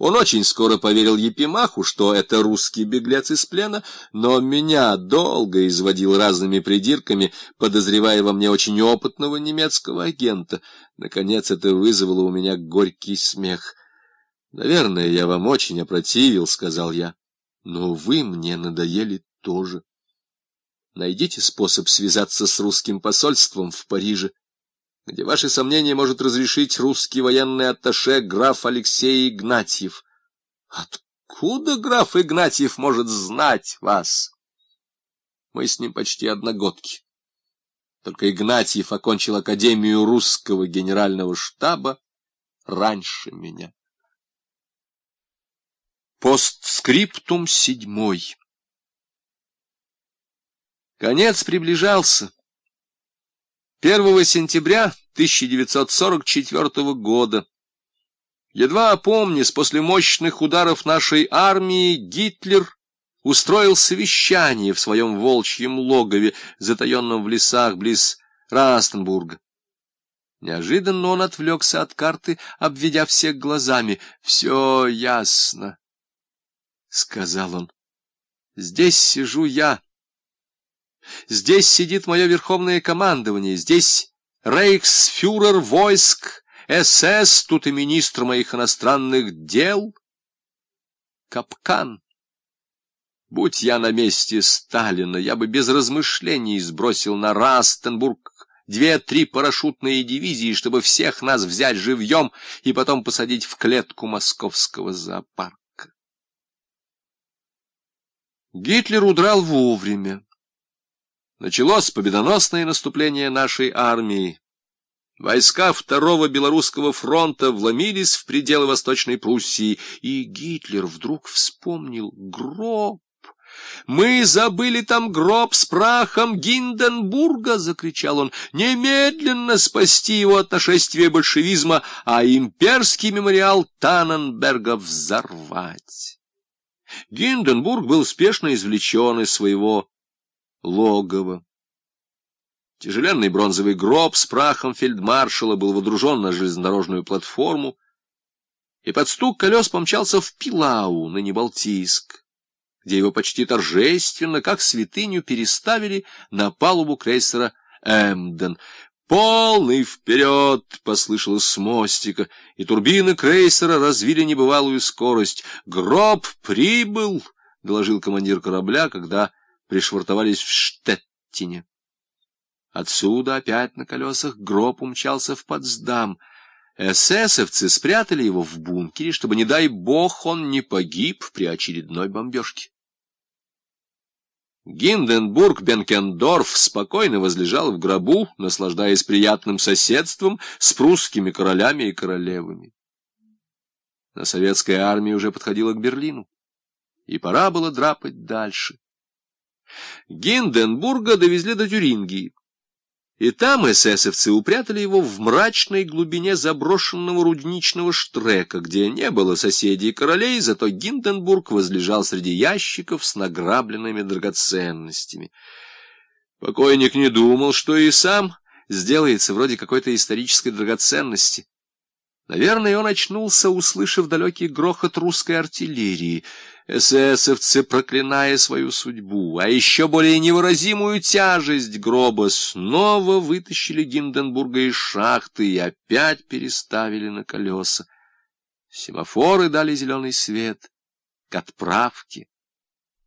Он очень скоро поверил Епимаху, что это русский беглец из плена, но меня долго изводил разными придирками, подозревая во мне очень опытного немецкого агента. Наконец это вызвало у меня горький смех. «Наверное, я вам очень опротивил», — сказал я, — «но вы мне надоели тоже. Найдите способ связаться с русским посольством в Париже» где ваши сомнения может разрешить русский военный атташе граф Алексей Игнатьев. Откуда граф Игнатьев может знать вас? Мы с ним почти одногодки. Только Игнатьев окончил Академию русского генерального штаба раньше меня. Постскриптум седьмой Конец приближался. 1 сентября 1944 года. Едва опомнясь, после мощных ударов нашей армии, Гитлер устроил совещание в своем волчьем логове, затаенном в лесах близ Растенбурга. Неожиданно он отвлекся от карты, обведя всех глазами. — Все ясно, — сказал он. — Здесь сижу я Здесь сидит мое верховное командование, здесь рейхсфюрер войск, СС, тут и министр моих иностранных дел. Капкан. Будь я на месте Сталина, я бы без размышлений сбросил на Растенбург две-три парашютные дивизии, чтобы всех нас взять живьем и потом посадить в клетку московского зоопарка. Гитлер удрал вовремя. Началось победоносное наступление нашей армии. Войска Второго Белорусского фронта вломились в пределы Восточной Пруссии, и Гитлер вдруг вспомнил гроб. «Мы забыли там гроб с прахом Гинденбурга!» — закричал он. «Немедленно спасти его от нашествия большевизма, а имперский мемориал Танненберга взорвать!» Гинденбург был спешно извлечен из своего логово. Тяжеленный бронзовый гроб с прахом фельдмаршала был водружен на железнодорожную платформу, и под стук колес помчался в Пилау, на Небалтийск, где его почти торжественно, как святыню, переставили на палубу крейсера «Эмден». «Полный вперед!» — послышалось с мостика, и турбины крейсера развили небывалую скорость. «Гроб прибыл!» — доложил командир корабля, когда пришвартовались в Штеттине. Отсюда опять на колесах гроб умчался в Потсдам. Эсэсовцы спрятали его в бункере, чтобы, не дай бог, он не погиб при очередной бомбежке. Гинденбург-Бенкендорф спокойно возлежал в гробу, наслаждаясь приятным соседством с прусскими королями и королевами. Но советская армия уже подходила к Берлину, и пора было драпать дальше. Гинденбурга довезли до Тюрингии. И там эсэсовцы упрятали его в мрачной глубине заброшенного рудничного штрека, где не было соседей и королей, зато Гинденбург возлежал среди ящиков с награбленными драгоценностями. Покойник не думал, что и сам сделается вроде какой-то исторической драгоценности. Наверное, он очнулся, услышав далекий грохот русской артиллерии. Эсэсовцы, проклиная свою судьбу, а еще более невыразимую тяжесть гроба, снова вытащили Гинденбурга из шахты и опять переставили на колеса. Семафоры дали зеленый свет к отправке.